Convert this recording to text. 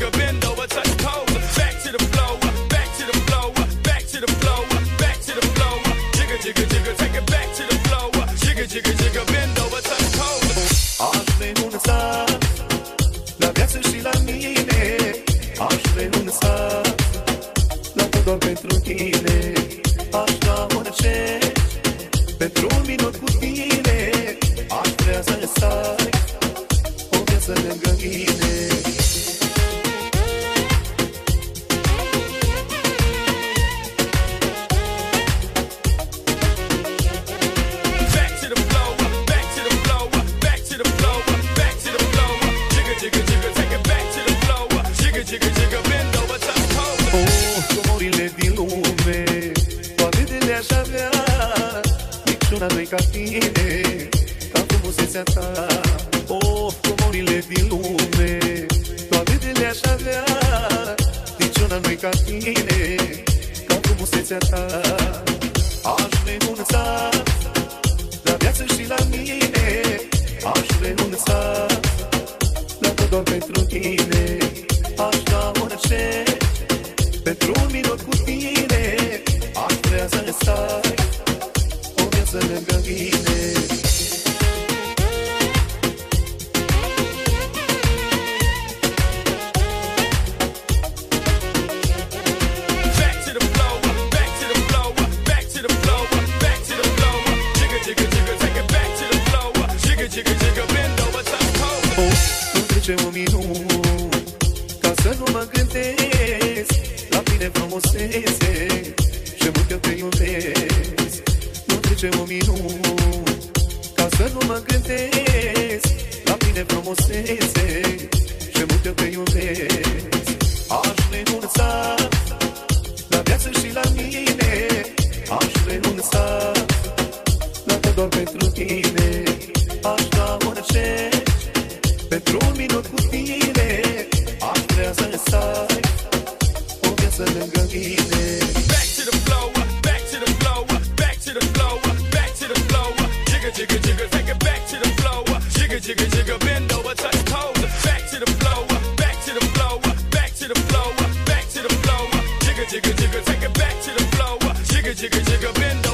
nigga un sat, la viață și la mine. Aș un sat, la tot pentru tine. Aș da orice, pentru un minut cu tine. Aș vrea să stai, o. Oh, comorile din lume Toate de le-aș avea Niciuna nu-i ca tine Ca frumusețea ta. Oh, comorile din lume Toate de le-aș avea Niciuna nu-i ca tine Ca frumusețea ta. Aș renunța La viață și la mine Aș renunța La tot doar pentru tine trece un minut Ca să nu mă gândesc La tine frumusețe Și mult eu te iubesc. Nu trece un minut Ca să nu mă gândesc La tine frumusețe Și mult eu te iubesc. Aș renunța La viață și la mine Aș renunța La tot doar pentru tine Aș da orice Back to the flow, back to the flow, back to the flow, back to the flow. Jigga, jigga, jigga, take it back to the flow. Jigga, jigga, jigga, bend over, touch toes. Back to the flow, back to the flow, back to the flow, back to the flow. Jigga, jigga, jigga, take it back to the flow. Jigga, jigga, jigga, bend